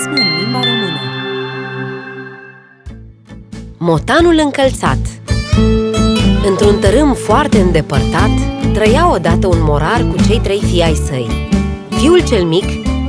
Basme în limba română Motanul încălțat Într-un tărâm foarte îndepărtat, trăia odată un morar cu cei trei fii ai săi. Fiul cel mic,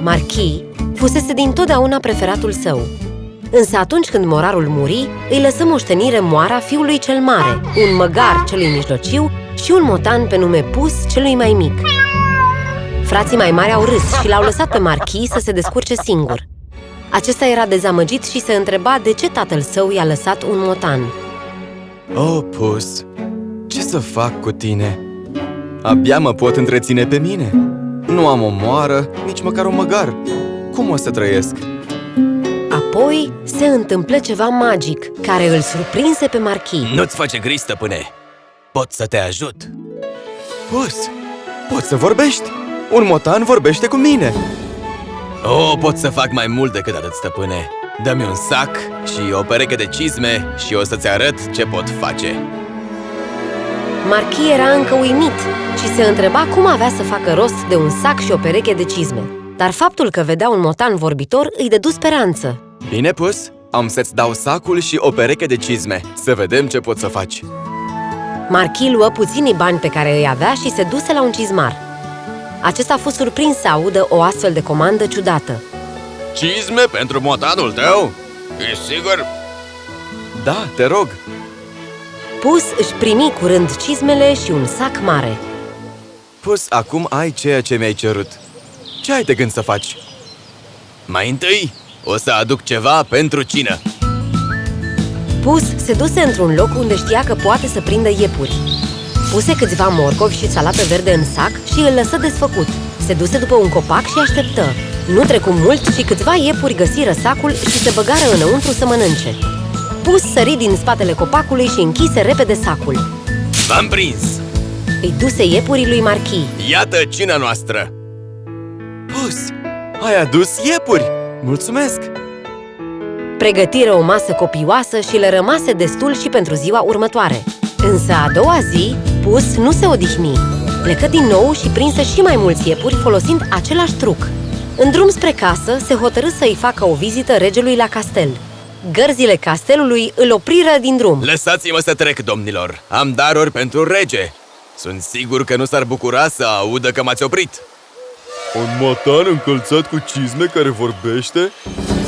Marquis, fusese dintotdeauna preferatul său. Însă atunci când morarul muri, îi lăsă moștenire moara fiului cel mare, un măgar celui mijlociu și un motan pe nume Pus celui mai mic. Frații mai mari au râs și l-au lăsat pe Marquis să se descurce singur. Acesta era dezamăgit și se întreba de ce tatăl său i-a lăsat un motan. O, pus, ce să fac cu tine? Abia mă pot întreține pe mine Nu am o moară, nici măcar un măgar Cum o să trăiesc? Apoi se întâmplă ceva magic, care îl surprinse pe Marquis. Nu-ți face griji, stăpâne! Pot să te ajut! Pus, poți să vorbești? Un motan vorbește cu mine O, pot să fac mai mult decât atât, stăpâne! Dă-mi un sac și o pereche de cizme și o să-ți arăt ce pot face! Marquis era încă uimit și se întreba cum avea să facă rost de un sac și o pereche de cizme. Dar faptul că vedea un motan vorbitor îi dădu speranță. Bine, pus, am să-ți dau sacul și o pereche de cizme Să vedem ce poți să faci Marquis luă puținii bani pe care îi avea și se duse la un cizmar. Acesta a fost surprins să audă o astfel de comandă ciudată. Cizme pentru motanul tău? E sigur? Da, te rog Pus își primi curând cizmele și un sac mare. Pus, acum ai ceea ce mi-ai cerut Ce ai de gând să faci? Mai întâi, o să aduc ceva pentru cină! Pus se duse într-un loc unde știa că poate să prindă iepuri. Puse câțiva morcovi și salată verde în sac și îl lăsă desfăcut. Se duse după un copac și așteptă. Nu trecu mult și câțiva iepuri găsiră sacul și se băgară înăuntru să mănânce. Pus sări din spatele copacului și închise repede sacul. V-am prins! Îi duse iepurii lui Marquis. Iată cina noastră! Pus, ai adus iepuri! Mulțumesc! Pregătiră o masă copioasă și le rămase destul și pentru ziua următoare. Însă a doua zi, Pus nu se odihni. Plecă din nou și prinse și mai mulți iepuri folosind același truc. În drum spre casă, se hotărâ să-i facă o vizită regelui la castel. Gărzile castelului îl opriră din drum. Lăsați-mă să trec, domnilor! Am daruri pentru rege! Sunt sigur că nu s-ar bucura să audă că m-ați oprit! Un motan încălțat cu cizme care vorbește?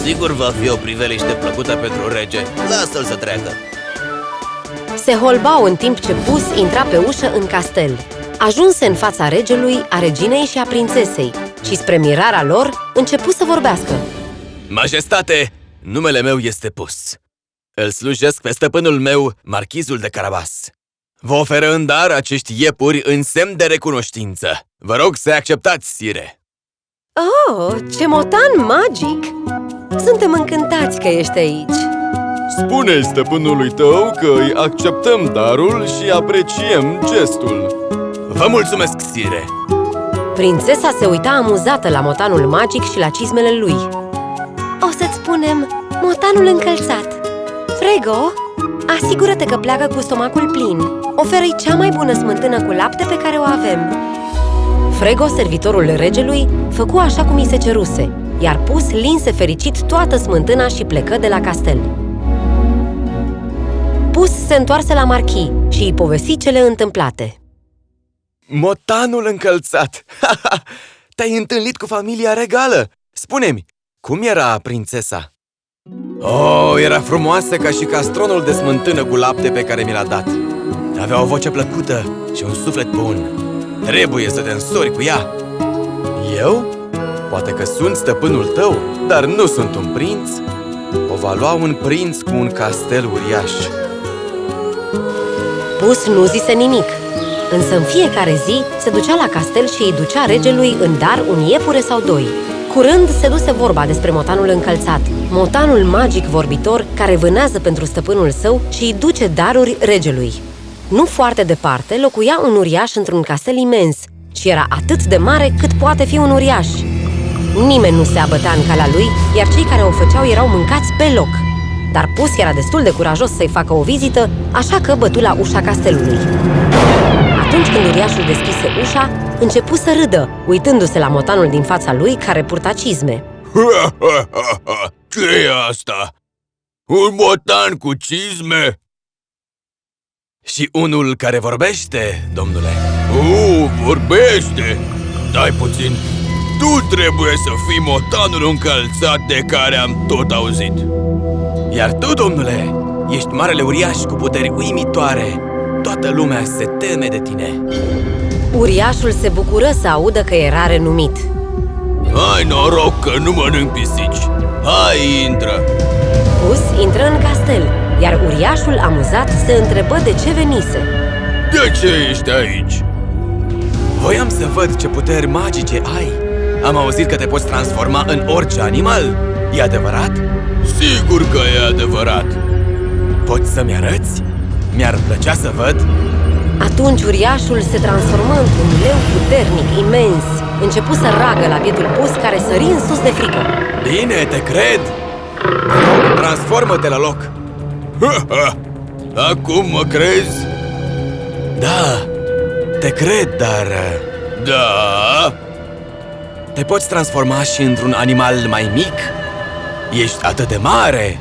Sigur va fi o priveliște plăcută pentru rege. Lasă-l să treacă! Se holbau în timp ce Pus intra pe ușă în castel. Ajunse în fața regelui, a reginei și a prințesei și, spre mirarea lor, începu să vorbească. Majestate, numele meu este Pus. Îl slujesc pe stăpânul meu, marchizul de Carabas. Vă oferă în dar acești iepuri în semn de recunoștință. Vă rog să acceptați, sire. Oh, ce motan magic! Suntem încântați că ești aici! Spune stăpânului tău că îi acceptăm darul și apreciem gestul Vă mulțumesc, sire! Prințesa se uita amuzată la motanul magic și la cizmele lui. O să-ți spunem motanul încălțat. Frego, asigură-te că pleacă cu stomacul plin. Oferă-i cea mai bună smântână cu lapte pe care o avem. Frego, servitorul regelui, făcu așa cum i se ceruse, iar Pus linse fericit toată smântâna și plecă de la castel. Pus se întoarse la Marchii și îi povesti cele întâmplate. Motanul încălțat! Te-ai întâlnit cu familia regală! Spune-mi, cum era prințesa? Oh, era frumoasă ca și castronul de smântână cu lapte pe care mi l-a dat. Avea o voce plăcută și un suflet bun. Trebuie să te însori cu ea. Eu? Poate că sunt stăpânul tău, dar nu sunt un prinț. O va lua un prinț cu un castel uriaș. Pus nu zise nimic, însă în fiecare zi se ducea la castel și îi ducea regelui în dar un iepure sau doi. Curând se duse vorba despre motanul încălțat, motanul magic vorbitor care vânează pentru stăpânul său și îi duce daruri regelui. Nu foarte departe locuia un uriaș într-un castel imens și era atât de mare cât poate fi un uriaș. Nimeni nu se abătea în calea lui, iar cei care o făceau erau mâncați pe loc. Dar Pus era destul de curajos să-i facă o vizită, așa că bătu la ușa castelului. Atunci când uriașul deschise ușa, începu să râdă, uitându-se la motanul din fața lui care purta cizme. ce e asta? Un motan cu cizme? Și unul care vorbește, domnule. U, vorbește! Dai puțin, tu trebuie să fii motanul încălțat de care am tot auzit. Iar tu, domnule, ești marele uriaș cu puteri uimitoare. Toată lumea se teme de tine. Uriașul se bucură să audă că era renumit. Ai noroc că nu mănânc pisici. Hai, intră! Pus intră în castel, iar uriașul amuzat se întrebă de ce venise. De ce ești aici? Voiam să văd ce puteri magice ai. Am auzit că te poți transforma în orice animal. E adevărat? Sigur că e adevărat. Poți să-mi arăți? Mi-ar plăcea să văd. Atunci uriașul se transformă într-un leu puternic, imens. Începu să ragă la bietul pus care sări în sus de frică. Bine, te cred! Te rog, transformă-te la loc! Ha, ha. Acum mă crezi? Da, te cred, dar... uh, Da. Te poți transforma și într-un animal mai mic? Ești atât de mare!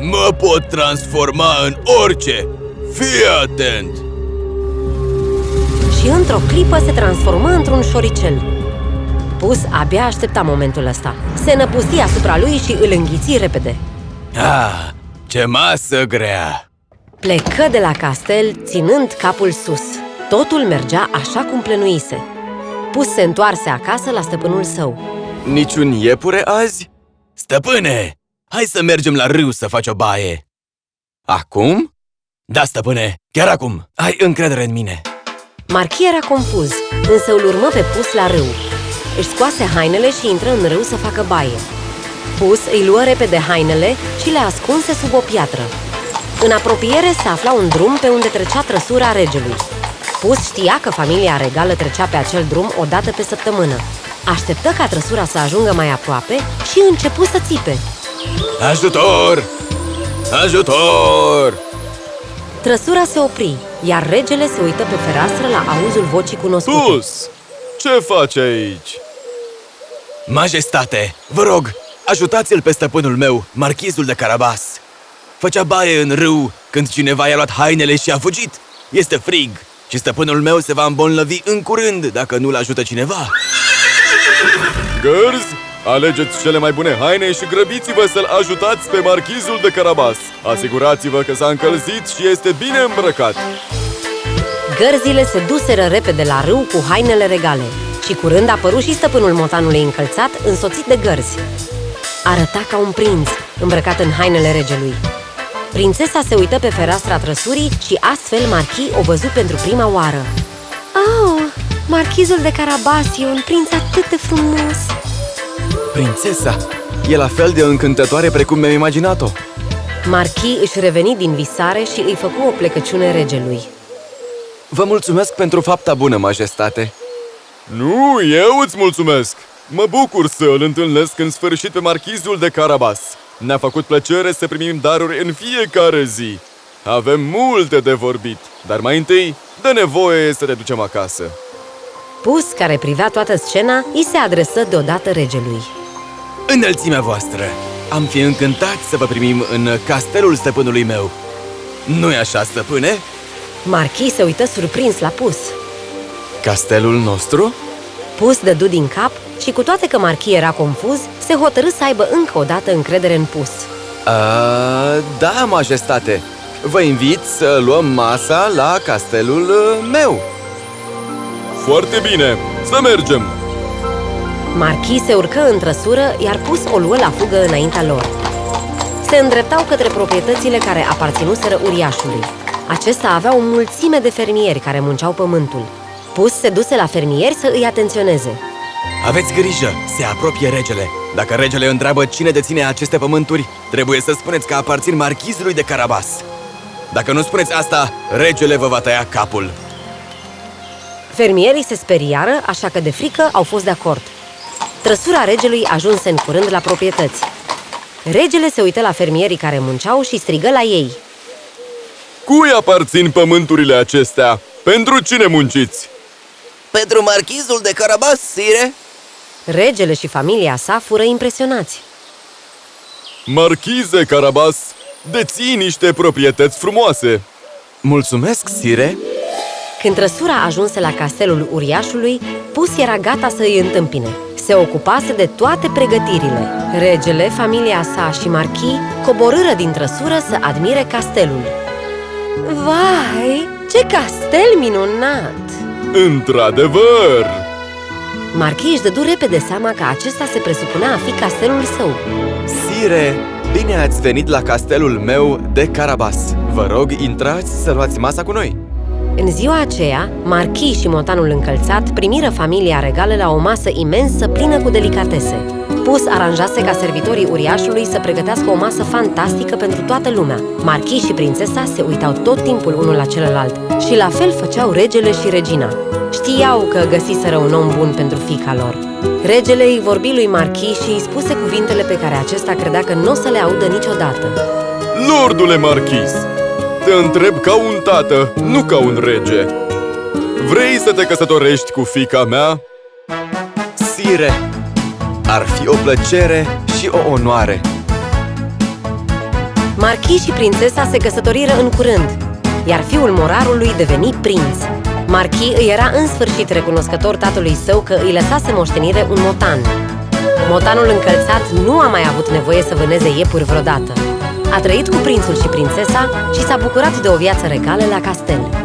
Mă pot transforma în orice. Fii atent! Și într-o clipă se transformă într-un șoricel. Pus abia aștepta momentul ăsta. Se năpusti asupra lui și îl înghiți repede. Ah, ce masă grea! Plecă de la castel, ținând capul sus. Totul mergea așa cum plănuise. Pus se întoarse acasă la stăpânul său. Niciun iepure azi? Stăpâne, hai să mergem la râu să faci o baie. Acum? Da, stăpâne, chiar acum. Ai încredere în mine. Marchi era confuz, însă îl urmă pe Pus la râu. Își scoase hainele și intră în râu să facă baie. Pus îi luă repede hainele și le ascunse sub o piatră. În apropiere se afla un drum pe unde trecea trăsura regelui. Pus știa că familia regală trecea pe acel drum o dată pe săptămână. Așteptă ca trăsura să ajungă mai aproape și începu să țipe. Ajutor! Ajutor! Trăsura se opri, iar regele se uită pe fereastră la auzul vocii cunoscute. Pus! Ce faci aici? Majestate, vă rog, ajutați-l pe stăpânul meu, marchizul de Carabas. Făcea baie în râu când cineva i-a luat hainele și a fugit. Este frig și stăpânul meu se va îmbolnăvi în curând dacă nu-l ajută cineva. Gărzi, alegeți cele mai bune haine și grăbiți-vă să-l ajutați pe marchizul de Carabas. Asigurați-vă că s-a încălzit și este bine îmbrăcat. Gărzile se duseră repede la râu cu hainele regale și curând apăru și stăpânul motanului încălțat, însoțit de gărzi. Arăta ca un prinț, îmbrăcat în hainele regelui. Prințesa se uită pe fereastra trăsurii și astfel Marchi o văzut pentru prima oară. Oh, marchizul de Carabas e un prinț atât de frumos! Prințesa! E la fel de încântătoare precum mi-am imaginat-o. Marchi își reveni din visare și îi făcu o plecăciune regelui. Vă mulțumesc pentru fapta bună, majestate. Nu, eu îți mulțumesc! Mă bucur să îl întâlnesc în sfârșit pe marchizul de Carabas. Ne-a făcut plăcere să primim daruri în fiecare zi. Avem multe de vorbit, dar mai întâi dă nevoie să ne ducem acasă. Pus, care privea toată scena, îi se adresă deodată regelui. Înălțimea voastră, am fi încântat să vă primim în castelul stăpânului meu. Nu-i așa, stăpâne? Marchi se uită surprins la Pus. Castelul nostru? Pus dădu din cap și cu toate că Marchi era confuz, se hotărâ să aibă încă o dată încredere în Pus. A, da, majestate. Vă invit să luăm masa la castelul uh, meu. Foarte bine, să mergem! Marchi se urcă în trăsură, iar Pus o luă la fugă înaintea lor. Se îndreptau către proprietățile care aparținuseră uriașului. Acesta avea o mulțime de fermieri care munceau pământul. Pus se duse la fermieri să îi atenționeze. Aveți grijă, se apropie regele. Dacă regele întreabă cine deține aceste pământuri, trebuie să spuneți că aparțin marchizului de Carabas. Dacă nu spuneți asta, regele vă va tăia capul. Fermierii se speriară, așa că de frică au fost de acord. Trăsura regelui ajunse în curând la proprietăți. Regele se uită la fermierii care munceau și strigă la ei. Cui aparțin pământurile acestea? Pentru cine munciți? Pentru marchizul de Carabas, sire? Regele și familia sa fură impresionați. Marchize Carabas, deții niște proprietăți frumoase. Mulțumesc, sire! Când trăsura ajunse la castelul uriașului, Pus era gata să îi întâmpine. Se ocupase de toate pregătirile. Regele, familia sa și marchii coborâră din trăsură să admire castelul. Vai, ce castel minunat! Într-adevăr! Marchii își dădu repede seama că acesta se presupunea a fi castelul său. Sire, bine ați venit la castelul meu de Carabas. Vă rog, intrați să luați masa cu noi. În ziua aceea, Marchii și motanul încălțat primiră familia regală la o masă imensă plină cu delicatese. Pus aranjase ca servitorii uriașului să pregătească o masă fantastică pentru toată lumea. Marchii și prințesa se uitau tot timpul unul la celălalt și la fel făceau regele și regina. Știau că găsiseră un om bun pentru fica lor. Regele îi vorbi lui Marchii și îi spuse cuvintele pe care acesta credea că nu o să le audă niciodată. Lordule Marchis, te întreb ca un tată, nu ca un rege. Vrei să te căsătorești cu fica mea? Sire, ar fi o plăcere și o onoare. Marchii și prințesa se căsătoriră în curând, iar fiul morarului deveni prinț. Marchii îi era în sfârșit recunoscător tatălui său că îi lăsase moștenire un motan. Motanul încălțat nu a mai avut nevoie să vâneze iepuri vreodată. A trăit cu prințul și prințesa și s-a bucurat de o viață regală la castel.